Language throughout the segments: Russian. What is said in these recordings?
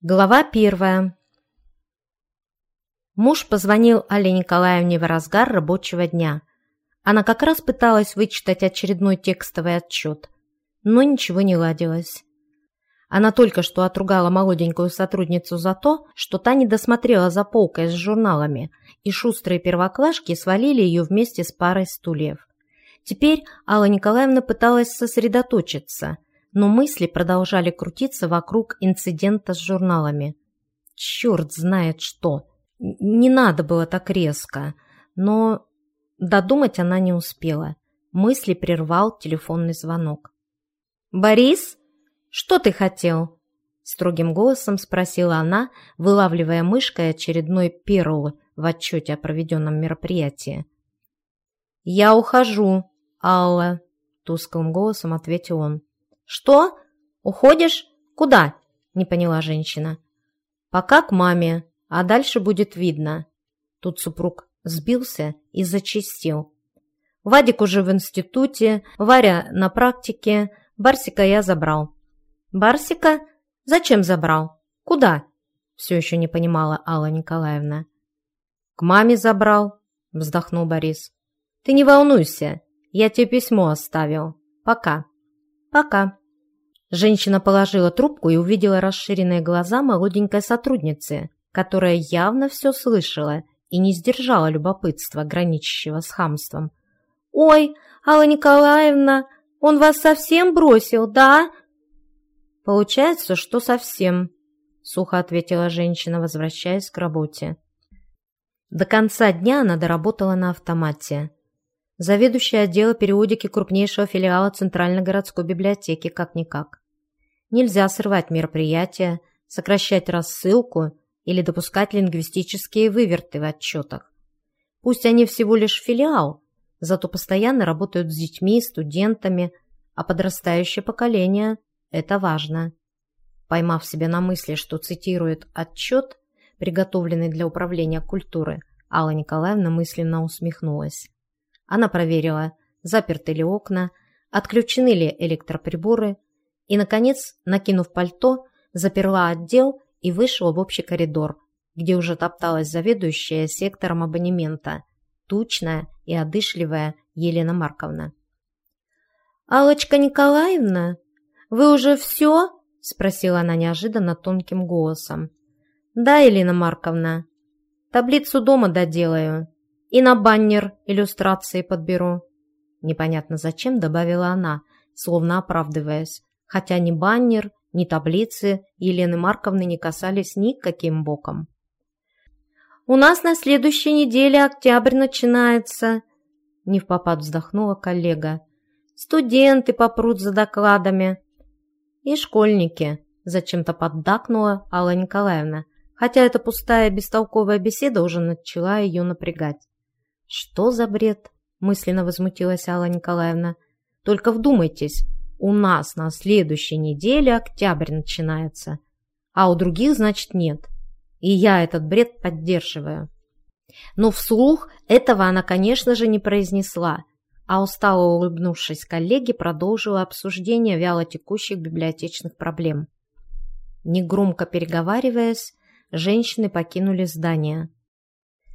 Глава первая. Муж позвонил Алле Николаевне в разгар рабочего дня. Она как раз пыталась вычитать очередной текстовый отчет, но ничего не ладилось. Она только что отругала молоденькую сотрудницу за то, что та не досмотрела за полкой с журналами, и шустрые первоклашки свалили ее вместе с парой стульев. Теперь Алла Николаевна пыталась сосредоточиться – но мысли продолжали крутиться вокруг инцидента с журналами. Черт знает что. Не надо было так резко. Но додумать она не успела. Мысли прервал телефонный звонок. «Борис, что ты хотел?» Строгим голосом спросила она, вылавливая мышкой очередной перл в отчете о проведенном мероприятии. «Я ухожу, Алла», — тусклым голосом ответил он. «Что? Уходишь? Куда?» – не поняла женщина. «Пока к маме, а дальше будет видно». Тут супруг сбился и зачистил. «Вадик уже в институте, Варя на практике, Барсика я забрал». «Барсика? Зачем забрал? Куда?» – все еще не понимала Алла Николаевна. «К маме забрал», – вздохнул Борис. «Ты не волнуйся, я тебе письмо оставил. Пока». «Пока». Женщина положила трубку и увидела расширенные глаза молоденькой сотрудницы, которая явно все слышала и не сдержала любопытства, граничащего с хамством. «Ой, Алла Николаевна, он вас совсем бросил, да?» «Получается, что совсем», — сухо ответила женщина, возвращаясь к работе. До конца дня она доработала на автомате. Заведующая отдела периодики крупнейшего филиала Центральной городской библиотеки как-никак. Нельзя срывать мероприятия, сокращать рассылку или допускать лингвистические выверты в отчетах. Пусть они всего лишь филиал, зато постоянно работают с детьми, студентами, а подрастающее поколение – это важно. Поймав себя на мысли, что цитирует отчет, приготовленный для управления культуры, Алла Николаевна мысленно усмехнулась. Она проверила, заперты ли окна, отключены ли электроприборы и, наконец, накинув пальто, заперла отдел и вышла в общий коридор, где уже топталась заведующая сектором абонемента, тучная и одышливая Елена Марковна. «Аллочка Николаевна, вы уже все?» – спросила она неожиданно тонким голосом. «Да, Елена Марковна. Таблицу дома доделаю. И на баннер иллюстрации подберу. Непонятно зачем добавила она, словно оправдываясь, хотя ни баннер, ни таблицы Елены Марковны не касались никаким боком. «У нас на следующей неделе октябрь начинается», — не в попад вздохнула коллега. «Студенты попрут за докладами». «И школьники», — зачем-то поддакнула Алла Николаевна, хотя эта пустая бестолковая беседа уже начала ее напрягать. «Что за бред?» – мысленно возмутилась Алла Николаевна. «Только вдумайтесь, у нас на следующей неделе октябрь начинается, а у других, значит, нет. И я этот бред поддерживаю». Но вслух этого она, конечно же, не произнесла, а устало улыбнувшись коллеге, продолжила обсуждение вяло текущих библиотечных проблем. Негромко переговариваясь, женщины покинули здание.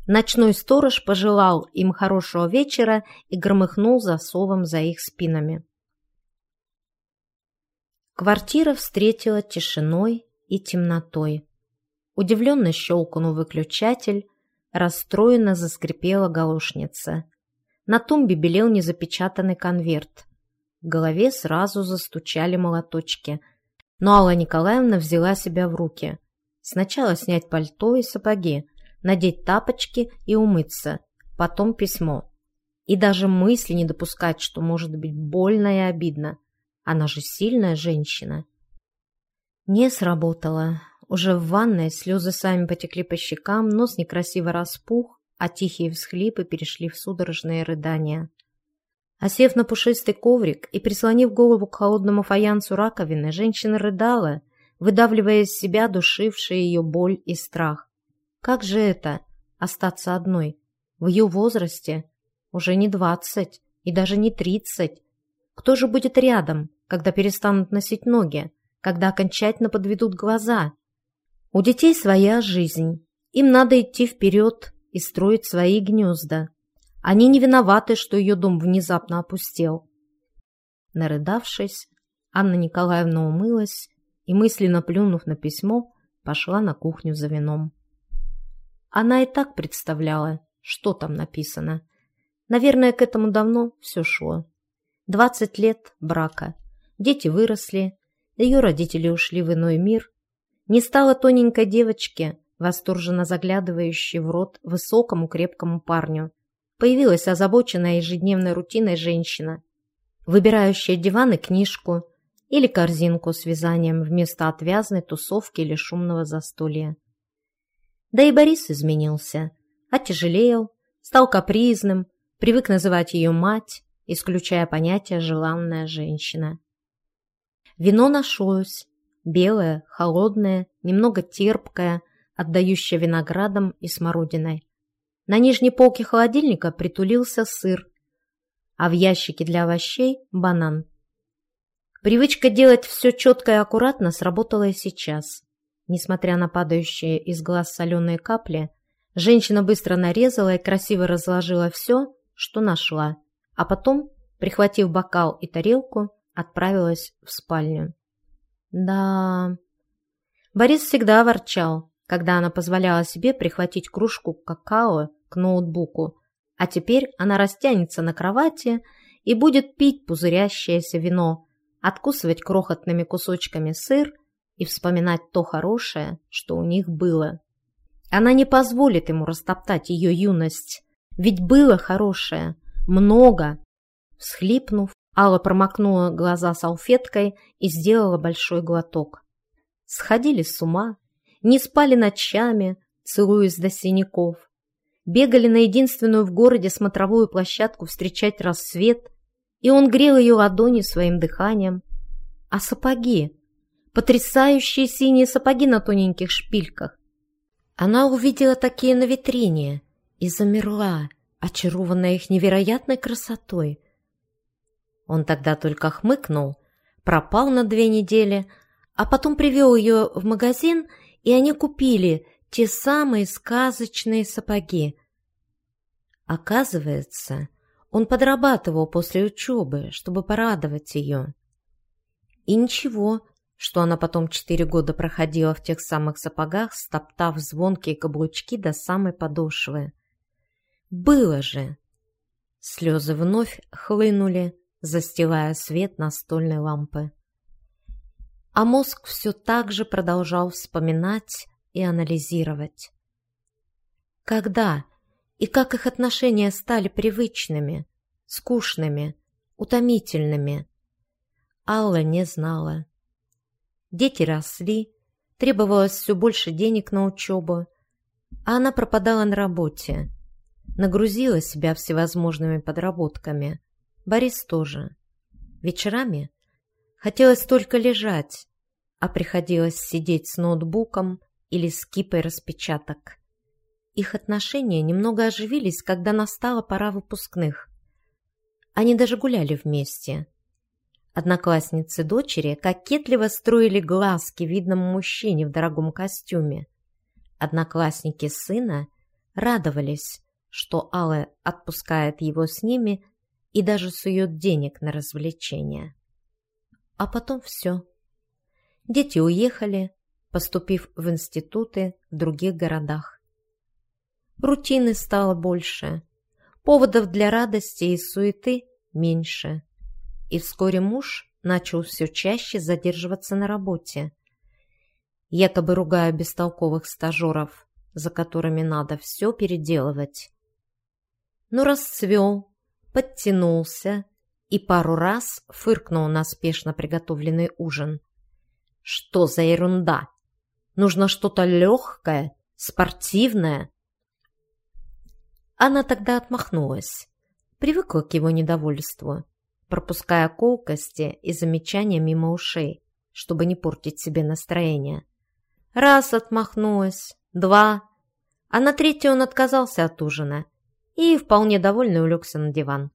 Ночной сторож пожелал им хорошего вечера и громыхнул засовом за их спинами. Квартира встретила тишиной и темнотой. Удивленно щелкнул выключатель, расстроенно заскрипела галошница. На тумбе белел незапечатанный конверт. В голове сразу застучали молоточки. Но Алла Николаевна взяла себя в руки. Сначала снять пальто и сапоги, надеть тапочки и умыться, потом письмо. И даже мысли не допускать, что может быть больно и обидно. Она же сильная женщина. Не сработало. Уже в ванной слезы сами потекли по щекам, нос некрасиво распух, а тихие всхлипы перешли в судорожные рыдания. Осев на пушистый коврик и прислонив голову к холодному фаянсу раковины, женщина рыдала, выдавливая из себя душившие ее боль и страх. Как же это – остаться одной? В ее возрасте уже не двадцать и даже не тридцать. Кто же будет рядом, когда перестанут носить ноги, когда окончательно подведут глаза? У детей своя жизнь. Им надо идти вперед и строить свои гнезда. Они не виноваты, что ее дом внезапно опустел. Нарыдавшись, Анна Николаевна умылась и, мысленно плюнув на письмо, пошла на кухню за вином. Она и так представляла, что там написано. Наверное, к этому давно все шло. Двадцать лет брака. Дети выросли, ее родители ушли в иной мир, не стало тоненькой девочки, восторженно заглядывающей в рот высокому крепкому парню. Появилась озабоченная ежедневной рутиной женщина, выбирающая диван и книжку или корзинку с вязанием вместо отвязной тусовки или шумного застолья. Да и Борис изменился, отяжелел, стал капризным, привык называть ее мать, исключая понятие «желанная женщина». Вино нашлось, белое, холодное, немного терпкое, отдающее виноградом и смородиной. На нижней полке холодильника притулился сыр, а в ящике для овощей – банан. Привычка делать все четко и аккуратно сработала и сейчас. Несмотря на падающие из глаз соленые капли, женщина быстро нарезала и красиво разложила все, что нашла, а потом, прихватив бокал и тарелку, отправилась в спальню. Да. Борис всегда ворчал, когда она позволяла себе прихватить кружку какао к ноутбуку, а теперь она растянется на кровати и будет пить пузырящееся вино, откусывать крохотными кусочками сыр и вспоминать то хорошее, что у них было. Она не позволит ему растоптать ее юность, ведь было хорошее, много. Всхлипнув, Алла промокнула глаза салфеткой и сделала большой глоток. Сходили с ума, не спали ночами, целуясь до синяков. Бегали на единственную в городе смотровую площадку встречать рассвет, и он грел ее ладони своим дыханием. А сапоги? Потрясающие синие сапоги на тоненьких шпильках. Она увидела такие на витрине и замерла, очарованная их невероятной красотой. Он тогда только хмыкнул, пропал на две недели, а потом привел ее в магазин, и они купили те самые сказочные сапоги. Оказывается, он подрабатывал после учебы, чтобы порадовать ее. И ничего, что она потом четыре года проходила в тех самых сапогах, стоптав звонкие каблучки до самой подошвы. Было же! Слезы вновь хлынули, застилая свет настольной лампы. А мозг все так же продолжал вспоминать и анализировать. Когда и как их отношения стали привычными, скучными, утомительными, Алла не знала. Дети росли, требовалось все больше денег на учебу, а она пропадала на работе, нагрузила себя всевозможными подработками – Борис тоже. Вечерами хотелось только лежать, а приходилось сидеть с ноутбуком или с кипой распечаток. Их отношения немного оживились, когда настала пора выпускных. Они даже гуляли вместе. Одноклассницы дочери кокетливо строили глазки видному мужчине в дорогом костюме. Одноклассники сына радовались, что Алла отпускает его с ними и даже сует денег на развлечения. А потом все. Дети уехали, поступив в институты в других городах. Рутины стало больше, поводов для радости и суеты меньше. И вскоре муж начал все чаще задерживаться на работе, якобы ругая бестолковых стажеров, за которыми надо все переделывать. Но расцвел, подтянулся и пару раз фыркнул на спешно приготовленный ужин. «Что за ерунда? Нужно что-то легкое, спортивное». Она тогда отмахнулась, привыкла к его недовольству, пропуская колкости и замечания мимо ушей, чтобы не портить себе настроение. Раз отмахнулась, два, а на третий он отказался от ужина и, вполне довольный, улегся на диван.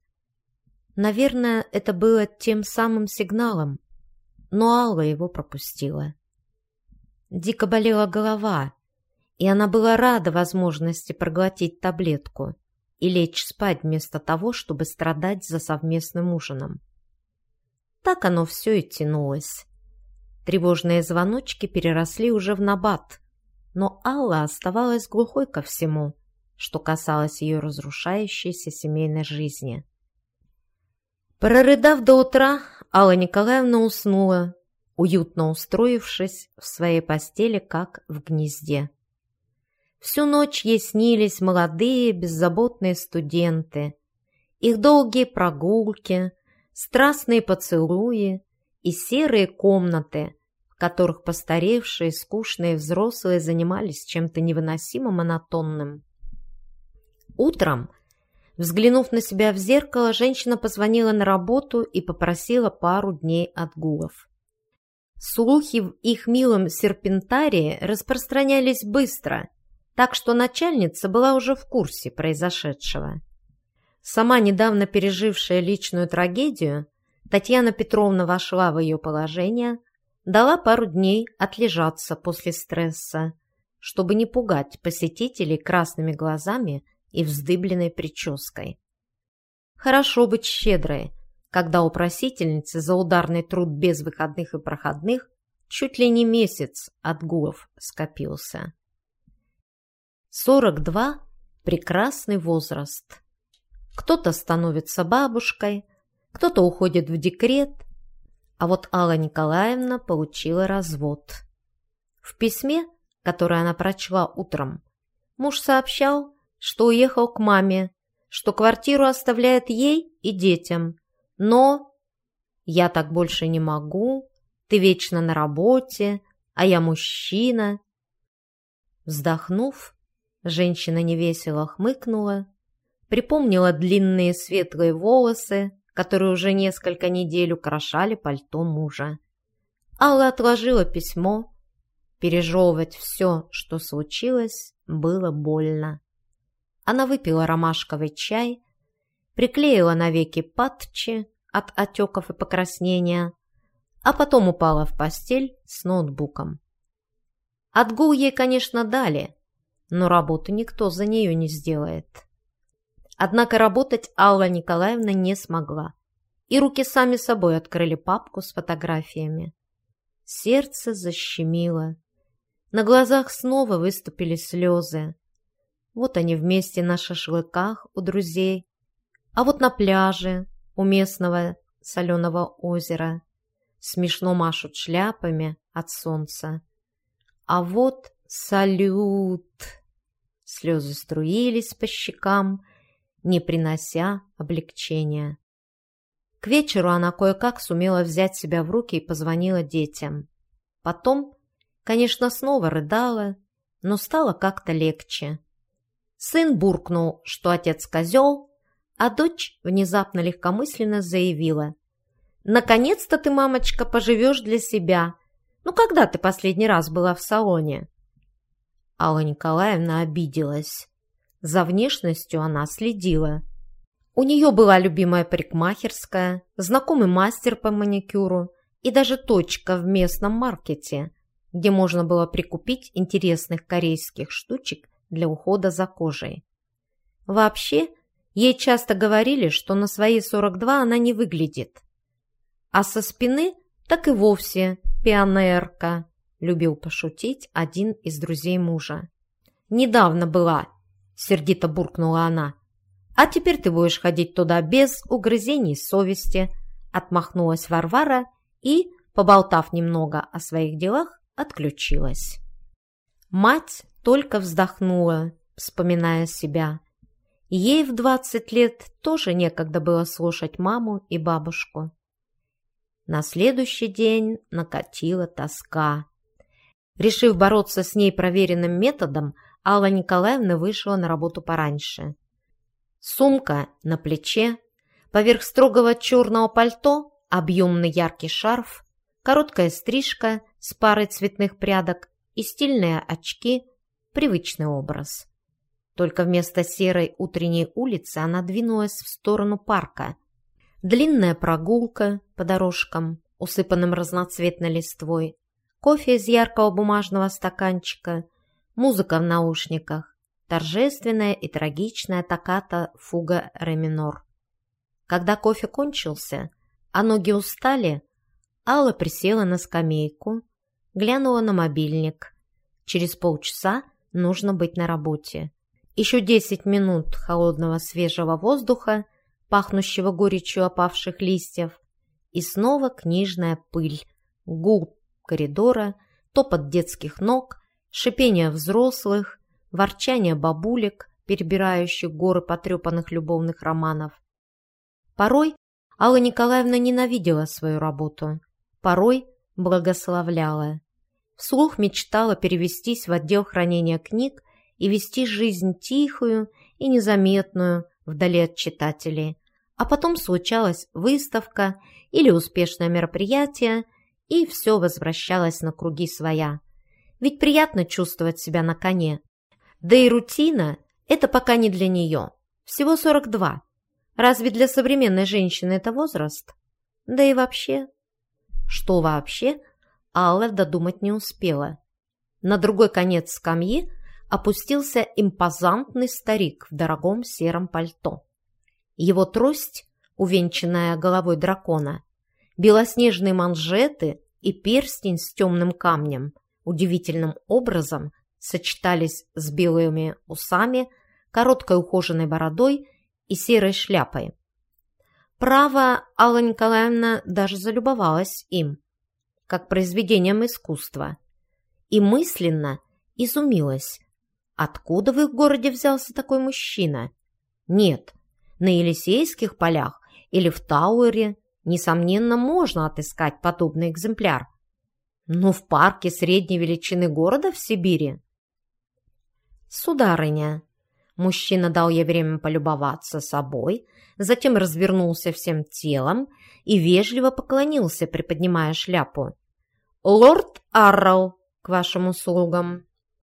Наверное, это было тем самым сигналом, но Алла его пропустила. дико болела голова, и она была рада возможности проглотить таблетку и лечь спать вместо того, чтобы страдать за совместным ужином. Так оно все и тянулось. Тревожные звоночки переросли уже в набат, но Алла оставалась глухой ко всему, что касалось ее разрушающейся семейной жизни. Прорыдав до утра, Алла Николаевна уснула, уютно устроившись в своей постели, как в гнезде. Всю ночь ей снились молодые беззаботные студенты, их долгие прогулки, страстные поцелуи и серые комнаты, в которых постаревшие, скучные взрослые занимались чем-то невыносимо монотонным. Утром, взглянув на себя в зеркало, женщина позвонила на работу и попросила пару дней отгулов. Слухи в их милом серпентарии распространялись быстро, так что начальница была уже в курсе произошедшего. Сама недавно пережившая личную трагедию, Татьяна Петровна вошла в ее положение, дала пару дней отлежаться после стресса, чтобы не пугать посетителей красными глазами и вздыбленной прической. Хорошо быть щедрой, когда у просительницы за ударный труд без выходных и проходных чуть ли не месяц отгулов скопился. 42 – прекрасный возраст. Кто-то становится бабушкой, кто-то уходит в декрет, а вот Алла Николаевна получила развод. В письме, которое она прочла утром, муж сообщал, что уехал к маме, что квартиру оставляет ей и детям, но «я так больше не могу», «ты вечно на работе», «а я мужчина». Вздохнув, женщина невесело хмыкнула припомнила длинные светлые волосы, которые уже несколько недель украшали пальто мужа. Алла отложила письмо. Пережевывать все, что случилось, было больно. Она выпила ромашковый чай, приклеила навеки патчи от отеков и покраснения, а потом упала в постель с ноутбуком. Отгул ей, конечно, дали, но работу никто за нее не сделает. Однако работать Алла Николаевна не смогла, и руки сами собой открыли папку с фотографиями. Сердце защемило. На глазах снова выступили слезы. Вот они вместе на шашлыках у друзей, а вот на пляже у местного соленого озера смешно машут шляпами от солнца. А вот салют! Слезы струились по щекам, не принося облегчения. К вечеру она кое-как сумела взять себя в руки и позвонила детям. Потом, конечно, снова рыдала, но стало как-то легче. Сын буркнул, что отец козел, а дочь внезапно легкомысленно заявила. «Наконец-то ты, мамочка, поживешь для себя. Ну, когда ты последний раз была в салоне?» Алла Николаевна обиделась. За внешностью она следила. У нее была любимая парикмахерская, знакомый мастер по маникюру и даже точка в местном маркете, где можно было прикупить интересных корейских штучек для ухода за кожей. Вообще, ей часто говорили, что на свои 42 она не выглядит. А со спины так и вовсе пионерка, любил пошутить один из друзей мужа. Недавно была сердито буркнула она. «А теперь ты будешь ходить туда без угрызений совести», отмахнулась Варвара и, поболтав немного о своих делах, отключилась. Мать только вздохнула, вспоминая себя. Ей в двадцать лет тоже некогда было слушать маму и бабушку. На следующий день накатила тоска. Решив бороться с ней проверенным методом, Алла Николаевна вышла на работу пораньше. Сумка на плече, поверх строгого черного пальто объемный яркий шарф, короткая стрижка с парой цветных прядок и стильные очки – привычный образ. Только вместо серой утренней улицы она двинулась в сторону парка. Длинная прогулка по дорожкам, усыпанным разноцветной листвой, кофе из яркого бумажного стаканчика, музыка в наушниках, торжественная и трагичная токата фуга ре минор. Когда кофе кончился, а ноги устали, Алла присела на скамейку, глянула на мобильник. Через полчаса нужно быть на работе. Еще десять минут холодного свежего воздуха, пахнущего горечью опавших листьев, и снова книжная пыль, гул коридора, топот детских ног, шипение взрослых, ворчание бабулек, перебирающих горы потрепанных любовных романов. Порой Алла Николаевна ненавидела свою работу, порой благословляла. Вслух мечтала перевестись в отдел хранения книг и вести жизнь тихую и незаметную вдали от читателей. А потом случалась выставка или успешное мероприятие, и все возвращалось на круги своя. Ведь приятно чувствовать себя на коне. Да и рутина – это пока не для нее. Всего 42. Разве для современной женщины это возраст? Да и вообще. Что вообще? Алла додумать не успела. На другой конец скамьи опустился импозантный старик в дорогом сером пальто. Его трость, увенчанная головой дракона, белоснежные манжеты и перстень с темным камнем удивительным образом сочетались с белыми усами, короткой ухоженной бородой и серой шляпой. Право, Алла Николаевна даже залюбовалась им, как произведением искусства, и мысленно изумилась, откуда в их городе взялся такой мужчина. Нет, на Елисейских полях или в Тауэре, несомненно, можно отыскать подобный экземпляр. Но в парке средней величины города в Сибири? Сударыня, Мужчина дал ей время полюбоваться собой, затем развернулся всем телом и вежливо поклонился, приподнимая шляпу. «Лорд Аррел, к вашим услугам!»